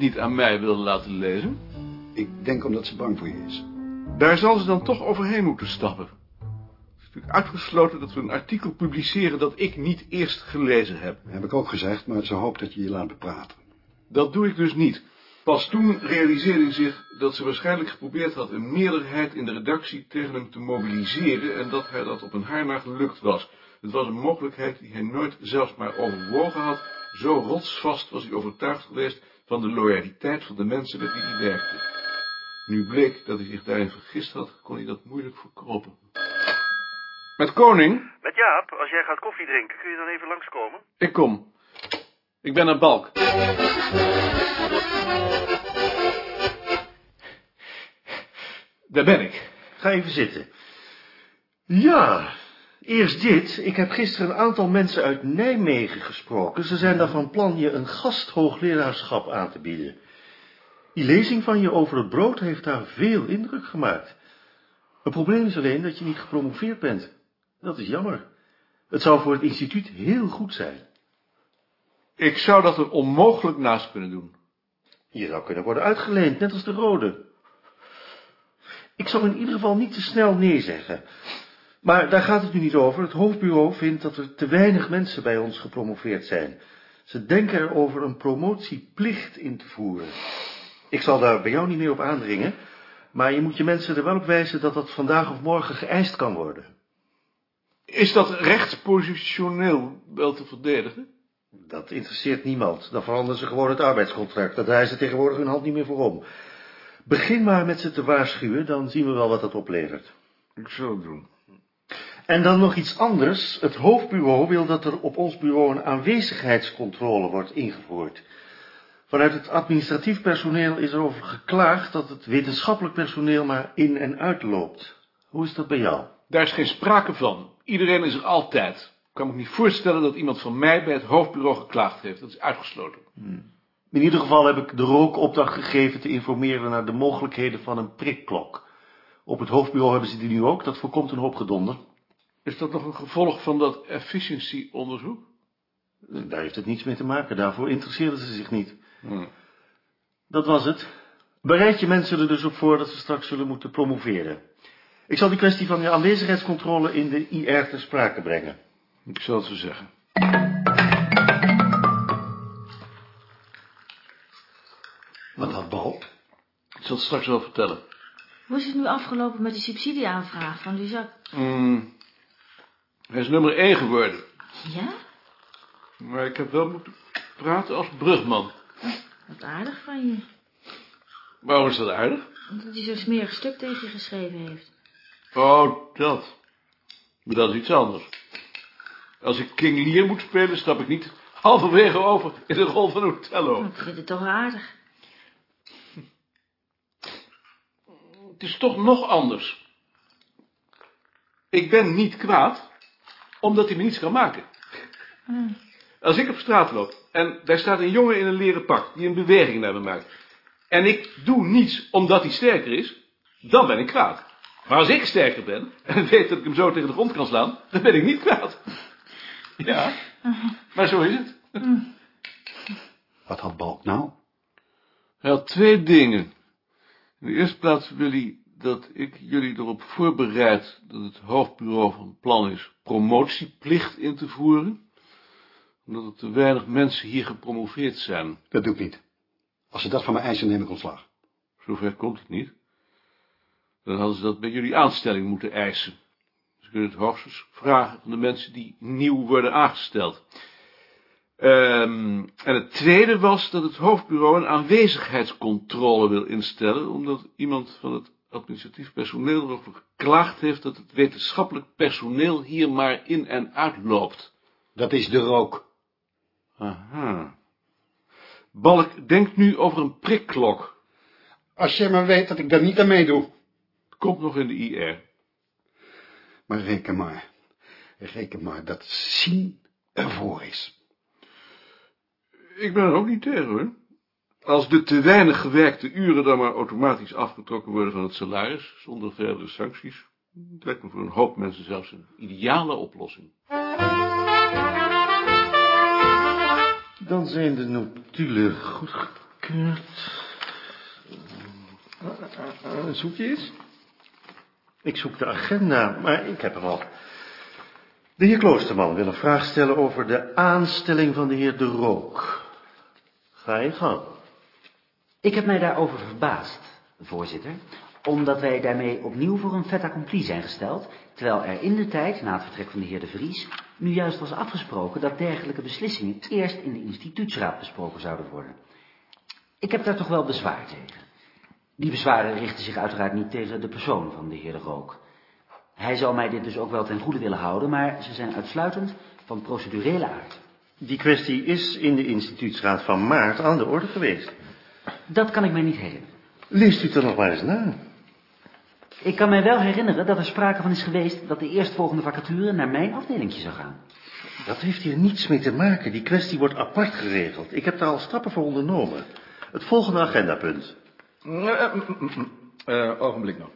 niet aan mij wilde laten lezen? Ik denk omdat ze bang voor je is. Daar zal ze dan toch overheen moeten stappen. Het is natuurlijk uitgesloten dat we een artikel publiceren dat ik niet eerst gelezen heb. Heb ik ook gezegd, maar ze hoopt dat je je laat bepraten. Dat doe ik dus niet. Pas toen realiseerde hij zich dat ze waarschijnlijk geprobeerd had een meerderheid in de redactie tegen hem te mobiliseren en dat hij dat op een haar na gelukt was. Het was een mogelijkheid die hij nooit zelfs maar overwogen had. Zo rotsvast was hij overtuigd geweest van de loyaliteit van de mensen met wie hij werkte. Nu bleek dat hij zich daarin vergist had, kon hij dat moeilijk verkropen. Met Koning? Met Jaap, als jij gaat koffie drinken, kun je dan even langskomen? Ik kom. Ik ben naar Balk. Daar ben ik. Ga even zitten. Ja, eerst dit. Ik heb gisteren een aantal mensen uit Nijmegen gesproken. Ze zijn daar van plan je een gasthoogleraarschap aan te bieden. Die lezing van je over het brood heeft daar veel indruk gemaakt. Het probleem is alleen dat je niet gepromoveerd bent. Dat is jammer. Het zou voor het instituut heel goed zijn. Ik zou dat er onmogelijk naast kunnen doen. Je zou kunnen worden uitgeleend, net als de rode. Ik zou in ieder geval niet te snel nee zeggen. Maar daar gaat het nu niet over. Het hoofdbureau vindt dat er te weinig mensen bij ons gepromoveerd zijn. Ze denken erover een promotieplicht in te voeren. Ik zal daar bij jou niet meer op aandringen, maar je moet je mensen er wel op wijzen dat dat vandaag of morgen geëist kan worden. Is dat rechtspositioneel wel te verdedigen? Dat interesseert niemand. Dan veranderen ze gewoon het arbeidscontract. Daar draaien ze tegenwoordig hun hand niet meer voor om. Begin maar met ze te waarschuwen, dan zien we wel wat dat oplevert. Ik zal het doen. En dan nog iets anders. Het hoofdbureau wil dat er op ons bureau een aanwezigheidscontrole wordt ingevoerd. Vanuit het administratief personeel is er over geklaagd dat het wetenschappelijk personeel maar in en uitloopt. Hoe is dat bij jou? Daar is geen sprake van. Iedereen is er altijd. Ik kan me niet voorstellen dat iemand van mij bij het hoofdbureau geklaagd heeft. Dat is uitgesloten. In ieder geval heb ik de rook opdracht gegeven te informeren naar de mogelijkheden van een prikklok. Op het hoofdbureau hebben ze die nu ook, dat voorkomt een hoop gedonder. Is dat nog een gevolg van dat efficiency-onderzoek? Daar heeft het niets mee te maken, daarvoor interesseerden ze zich niet. Hm. Dat was het. Bereid je mensen er dus op voor dat ze straks zullen moeten promoveren. Ik zal die kwestie van je aanwezigheidscontrole in de IR ter sprake brengen. Ik zal het zo zeggen. Wat had Balk? Ik zal het straks wel vertellen. Hoe is het nu afgelopen met de subsidieaanvraag van Luzak? Hmm. Hij is nummer 1 geworden. Ja? Maar ik heb wel moeten praten als brugman. Wat aardig van je. Waarom is dat aardig? Omdat hij zo'n smerig stuk tegen je geschreven heeft. Oh, dat. Maar dat is iets anders. Als ik King Lear moet spelen, stap ik niet halverwege over in de rol van Othello. Ik vind het toch aardig. Het is toch nog anders. Ik ben niet kwaad, omdat hij me niets kan maken. Als ik op straat loop en daar staat een jongen in een leren pak die een beweging naar me maakt. En ik doe niets omdat hij sterker is, dan ben ik kwaad. Maar als ik sterker ben en weet dat ik hem zo tegen de grond kan slaan, dan ben ik niet kwaad. Ja, maar zo is het. Wat had Balk nou? Hij had twee dingen. In de eerste plaats wil hij dat ik jullie erop voorbereid dat het hoofdbureau van plan is promotieplicht in te voeren, omdat er te weinig mensen hier gepromoveerd zijn. Dat doe ik niet. Als ze dat van mij eisen, neem ik ontslag. Zover komt het niet. Dan hadden ze dat bij jullie aanstelling moeten eisen. Ze kunnen het hoogstens vragen van de mensen die nieuw worden aangesteld. Ehm, en het tweede was dat het hoofdbureau een aanwezigheidscontrole wil instellen, omdat iemand van het administratief personeel erover geklaagd heeft dat het wetenschappelijk personeel hier maar in en uitloopt. Dat is de rook. Aha. Balk denkt nu over een prikklok. Als jij maar weet dat ik daar niet aan meedoe. Komt nog in de IR. Maar reken maar. Reken maar dat zien ervoor is. Ik ben er ook niet tegen, hoor. Als de te weinig gewerkte uren dan maar automatisch afgetrokken worden van het salaris, zonder verdere sancties, lijkt me voor een hoop mensen zelfs een ideale oplossing. Dan zijn de notulen goedgekeurd. Zoek je eens? Ik zoek de agenda, maar ik heb hem al. De heer Kloosterman wil een vraag stellen over de aanstelling van de heer De Rook. Ga je gang. Ik heb mij daarover verbaasd, voorzitter, omdat wij daarmee opnieuw voor een fait accompli zijn gesteld, terwijl er in de tijd, na het vertrek van de heer De Vries, nu juist was afgesproken dat dergelijke beslissingen eerst in de instituutsraad besproken zouden worden. Ik heb daar toch wel bezwaar tegen. Die bezwaren richten zich uiteraard niet tegen de persoon van de heer De Rook. Hij zou mij dit dus ook wel ten goede willen houden, maar ze zijn uitsluitend van procedurele aard. Die kwestie is in de instituutsraad van maart aan de orde geweest. Dat kan ik mij niet herinneren. Leest u het er nog maar eens na. Ik kan mij wel herinneren dat er sprake van is geweest dat de eerstvolgende vacature naar mijn afdelingje zou gaan. Dat heeft hier niets mee te maken. Die kwestie wordt apart geregeld. Ik heb daar al stappen voor ondernomen. Het volgende agendapunt. Uh, uh, ogenblik nog.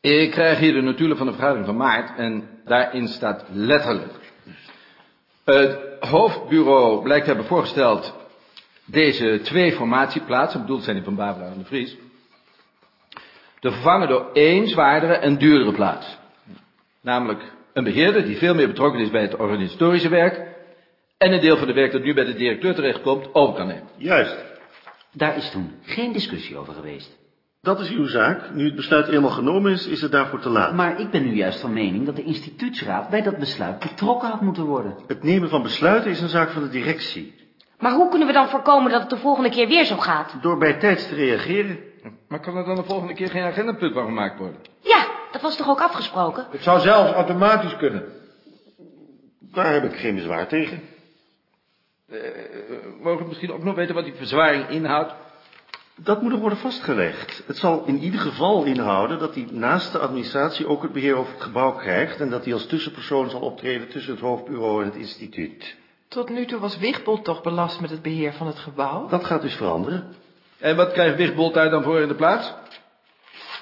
Ik krijg hier de notulen van de vergadering van maart en daarin staat letterlijk. Het hoofdbureau blijkt te hebben voorgesteld deze twee formatieplaatsen, bedoeld zijn die van Barbara en de Vries, te vervangen door één zwaardere en duurdere plaats. Namelijk een beheerder die veel meer betrokken is bij het organisatorische werk en een deel van de werk dat nu bij de directeur terechtkomt over kan nemen. Juist. Daar is toen geen discussie over geweest. Dat is uw zaak. Nu het besluit eenmaal genomen is, is het daarvoor te laat. Maar ik ben nu juist van mening dat de instituutsraad bij dat besluit betrokken had moeten worden. Het nemen van besluiten is een zaak van de directie. Maar hoe kunnen we dan voorkomen dat het de volgende keer weer zo gaat? Door bij tijds te reageren. Maar kan er dan de volgende keer geen agendapunt van gemaakt worden? Ja, dat was toch ook afgesproken? Het zou zelfs automatisch kunnen. Daar heb ik geen bezwaar tegen. Uh, mogen we misschien ook nog weten wat die verzwaring inhoudt? Dat moet er worden vastgelegd. Het zal in ieder geval inhouden dat hij naast de administratie ook het beheer over het gebouw krijgt en dat hij als tussenpersoon zal optreden tussen het hoofdbureau en het instituut. Tot nu toe was Wigbold toch belast met het beheer van het gebouw? Dat gaat dus veranderen. En wat krijgt Wigbold daar dan voor in de plaats?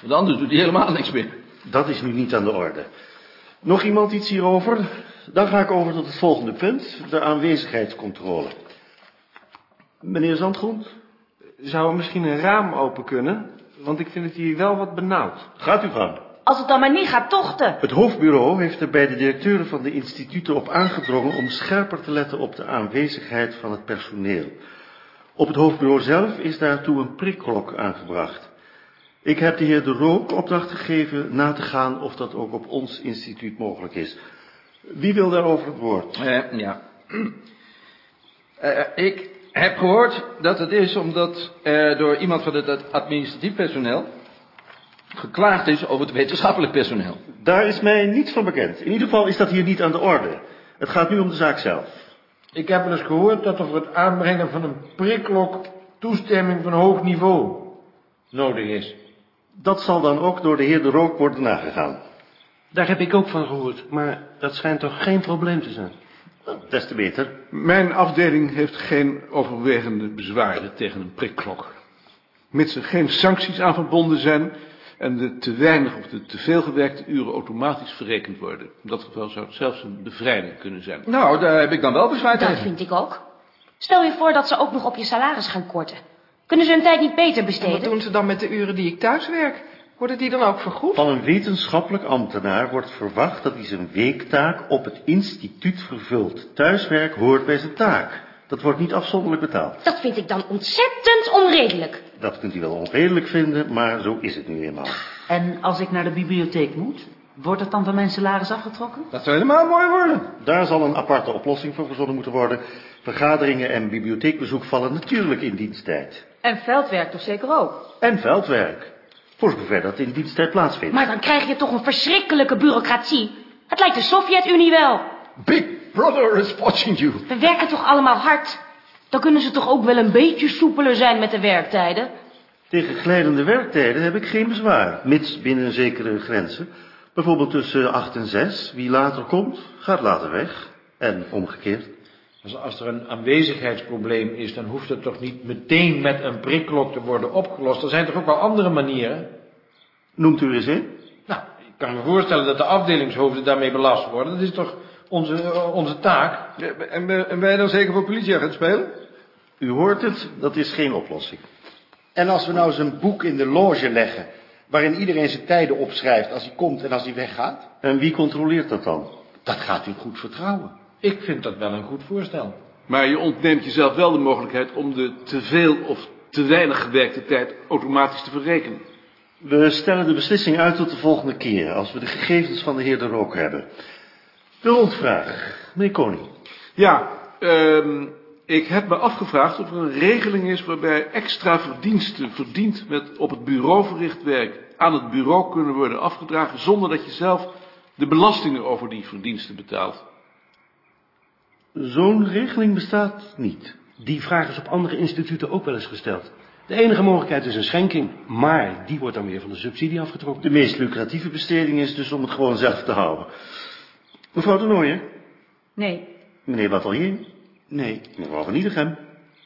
Want anders doet hij helemaal niks meer. Dat is nu niet aan de orde. Nog iemand iets hierover? Dan ga ik over tot het volgende punt, de aanwezigheidscontrole. Meneer Zandgrond? Zou er misschien een raam open kunnen? Want ik vind het hier wel wat benauwd. Gaat u gang. Als het dan maar niet gaat tochten. Het hoofdbureau heeft er bij de directeuren van de instituten op aangedrongen om scherper te letten op de aanwezigheid van het personeel. Op het hoofdbureau zelf is daartoe een prikklok aangebracht. Ik heb de heer De Rook opdracht gegeven na te gaan of dat ook op ons instituut mogelijk is. Wie wil daarover het woord? Uh, ja. Uh, ik heb gehoord dat het is omdat er door iemand van het administratief personeel geklaagd is over het wetenschappelijk personeel. Daar is mij niets van bekend. In ieder geval is dat hier niet aan de orde. Het gaat nu om de zaak zelf. Ik heb wel eens gehoord dat er voor het aanbrengen van een prikklok toestemming van hoog niveau nodig is. Dat zal dan ook door de heer De Rook worden nagegaan. Daar heb ik ook van gehoord, maar dat schijnt toch geen probleem te zijn. Des te beter. Mijn afdeling heeft geen overwegende bezwaren tegen een prikklok. Mits er geen sancties aan verbonden zijn en de te weinig of de te veel gewerkte uren automatisch verrekend worden. In dat geval zou het zelfs een bevrijding kunnen zijn. Nou, daar heb ik dan wel bezwaar tegen. Dat vind ik ook. Stel je voor dat ze ook nog op je salaris gaan korten. Kunnen ze hun tijd niet beter En besteden? wat doen ze dan met de uren die ik thuis werk? Worden die dan ook vergoed? Van een wetenschappelijk ambtenaar wordt verwacht dat hij zijn weektaak op het instituut vervult. Thuiswerk hoort bij zijn taak. Dat wordt niet afzonderlijk betaald. Dat vind ik dan ontzettend onredelijk. Dat kunt u wel onredelijk vinden, maar zo is het nu eenmaal. En als ik naar de bibliotheek moet, wordt het dan van mijn salaris afgetrokken? Dat zou helemaal mooi worden. Daar zal een aparte oplossing voor verzonnen moeten worden. Vergaderingen en bibliotheekbezoek vallen natuurlijk in diensttijd. En veldwerk toch zeker ook? En veldwerk. Voor zover dat in diensttijd plaatsvindt. Maar dan krijg je toch een verschrikkelijke bureaucratie. Het lijkt de Sovjet-Unie wel. Big brother is watching you. We werken toch allemaal hard? Dan kunnen ze toch ook wel een beetje soepeler zijn met de werktijden? Tegen glijdende werktijden heb ik geen bezwaar, mits binnen zekere grenzen. Bijvoorbeeld tussen 8 en 6. Wie later komt, gaat later weg. En omgekeerd. Als, als er een aanwezigheidsprobleem is, dan hoeft het toch niet meteen met een prikklok te worden opgelost. Er zijn toch ook wel andere manieren? Noemt u er eens in? Nou, ik kan me voorstellen dat de afdelingshoofden daarmee belast worden. Dat is toch onze, eh, onze taak. Ja, En, ben- en wij dan zeker voor politieagent spelen? U hoort het, dat is geen oplossing. En als we nou eens een boek in de loge leggen... waarin iedereen zijn tijden opschrijft als hij komt en als hij weggaat... En wie controleert dat dan? dat gaat in goed vertrouwen. Ik vind dat wel een goed voorstel. Maar je ontneemt jezelf wel de mogelijkheid om de te veel of te weinig gewerkte tijd automatisch te verrekenen. We stellen de beslissing uit tot de volgende keer, als we de gegevens van de heer de Rook hebben. De rondvraag, meneer Koning. Ja, ehm, ik heb me afgevraagd of er een regeling is waarbij extra verdiensten verdiend met op het bureau verricht werk aan het bureau kunnen worden afgedragen zonder dat je zelf de belastingen over die verdiensten betaalt. Zo'n regeling bestaat niet. Die vraag is op andere instituten ook wel eens gesteld. De enige mogelijkheid is een schenking, maar die wordt dan weer van de subsidie afgetrokken. De meest lucratieve besteding is dus om het gewoon zelf te houden. Mevrouw de Nooijer, Nee. meneer Batelier, Nee, mevrouw van Iedegem,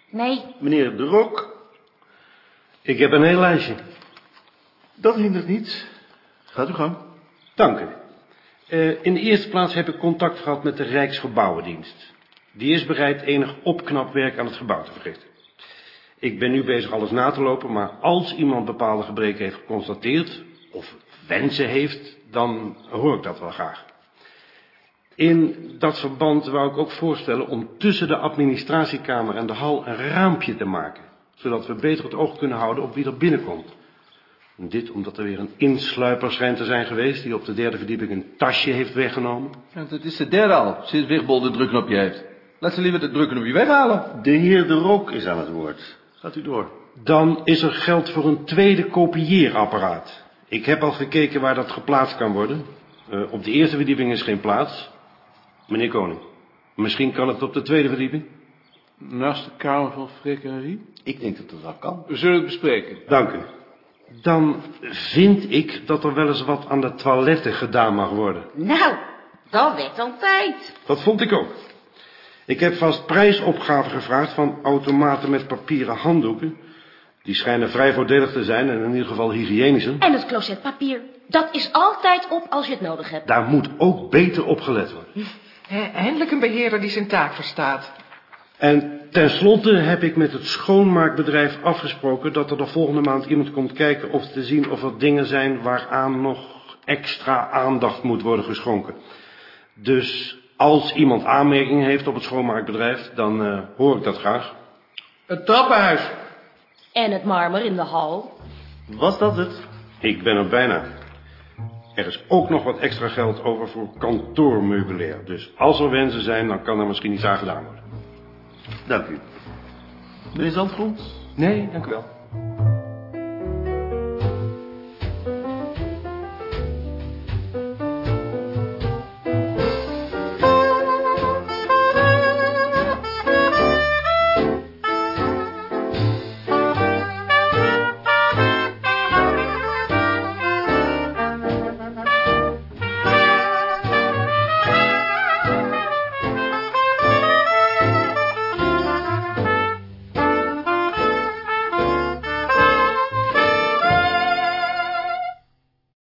Nee. meneer de Rook. Ik heb een heel lijstje. Dat hindert niet. Gaat uw gang. Dank u. Eh, in de eerste plaats heb ik contact gehad met de Rijksgebouwendienst. Die is bereid enig opknapwerk aan het gebouw te verrichten. Ik ben nu bezig alles na te lopen, maar als iemand bepaalde gebreken heeft geconstateerd, of wensen heeft, dan hoor ik dat wel graag. In dat verband wou ik ook voorstellen om tussen de administratiekamer en de hal een raampje te maken, zodat we beter het oog kunnen houden op wie er binnenkomt. En dit omdat er weer een insluiper schijnt te zijn geweest die op de derde verdieping een tasje heeft weggenomen. Ja, dat is de derde al, sinds Wigbol de drukknopje heeft. Laat ze liever de drukknopje weghalen. De heer de Rook is aan het woord. Gaat u door. Dan is er geld voor een tweede kopieerapparaat. Ik heb al gekeken waar dat geplaatst kan worden. Eh, op de eerste verdieping is geen plaats. Meneer Koning, misschien kan het op de tweede verdieping? Naast de kamer van Freek en Rie. ik denk dat dat wel kan. We zullen het bespreken. Dank u. Dan vind ik dat er wel eens wat aan de toiletten gedaan mag worden. Nou, dat werd al tijd. Dat vond ik ook. Ik heb vast prijsopgave gevraagd van automaten met papieren handdoeken. Die schijnen vrij voordelig te zijn en in ieder geval hygiënischer. En het closetpapier. Dat is altijd op als je het nodig hebt. Daar moet ook beter op gelet worden. Eindelijk een beheerder die zijn taak verstaat. En tenslotte heb ik met het schoonmaakbedrijf afgesproken dat er de volgende maand iemand komt kijken of te zien of er dingen zijn waaraan nog extra aandacht moet worden geschonken. Dus als iemand aanmerkingen heeft op het schoonmaakbedrijf, dan eh, hoor ik dat graag. Het trappenhuis. En het marmer in de hal. Was dat het? Ik ben er bijna. Er is ook nog wat extra geld over voor kantoormeubilair. Dus als er wensen zijn, dan kan er misschien iets aan gedaan worden. Dank u. Meneer Zandgrond? Nee, dank u wel.